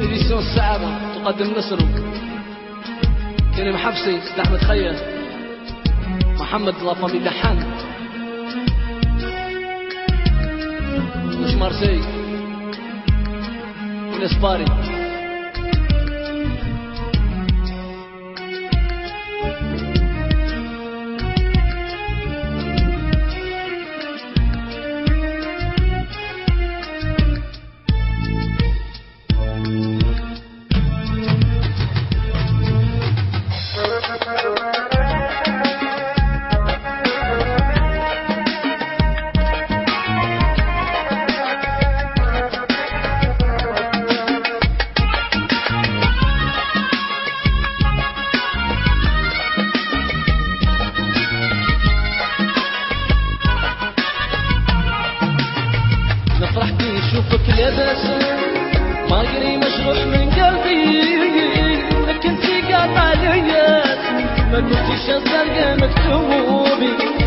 إديسيون السعادة تقدم نصر كريم حفصي سيد أحمد خير. محمد لافامي دحان مش مارسي؟ والإسباري مجروح من قلبي. لك انتي قاطع ليا ما كنتيش الزرقاء مكتوبي.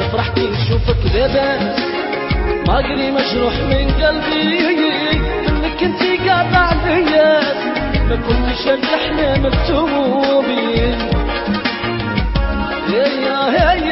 نفرح كي نشوفك لاباس ما قري مجروح من قلبي. منك انتي قاطع ليا ما كنتش الاحلام مكتوبين. هيا هيا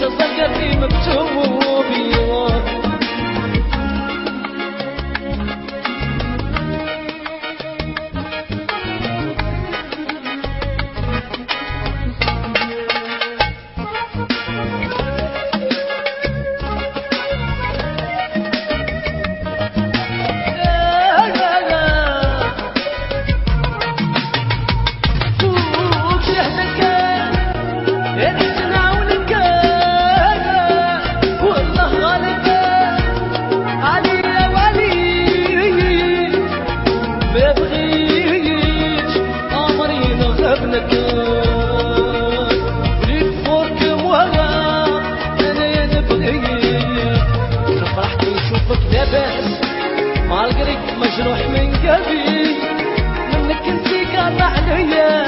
ما كنتش مجروح من قلبي منك انتي قاطع ليا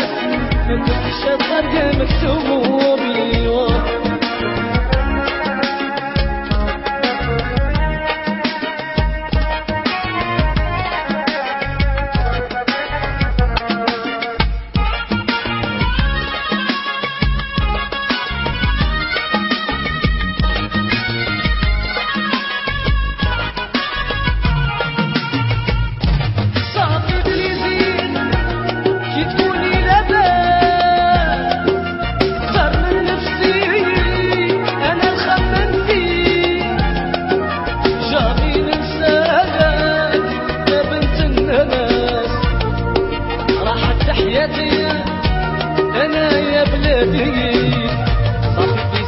ما كنتش الطريق صافي باليزيد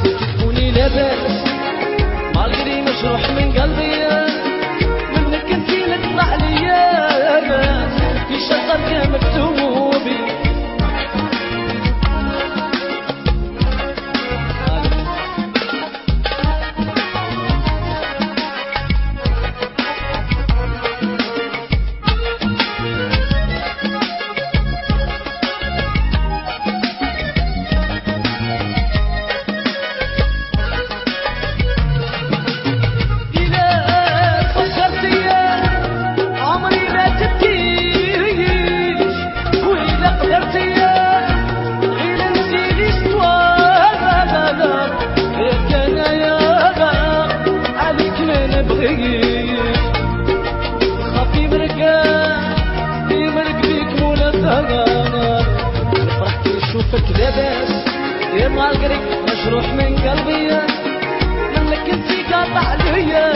كي تكوني لاباس مالغري مجروح من قلبي منك انتي نطلع ليا يا معالقريك مجروح من قلبي. منك انتي قاطع ليا.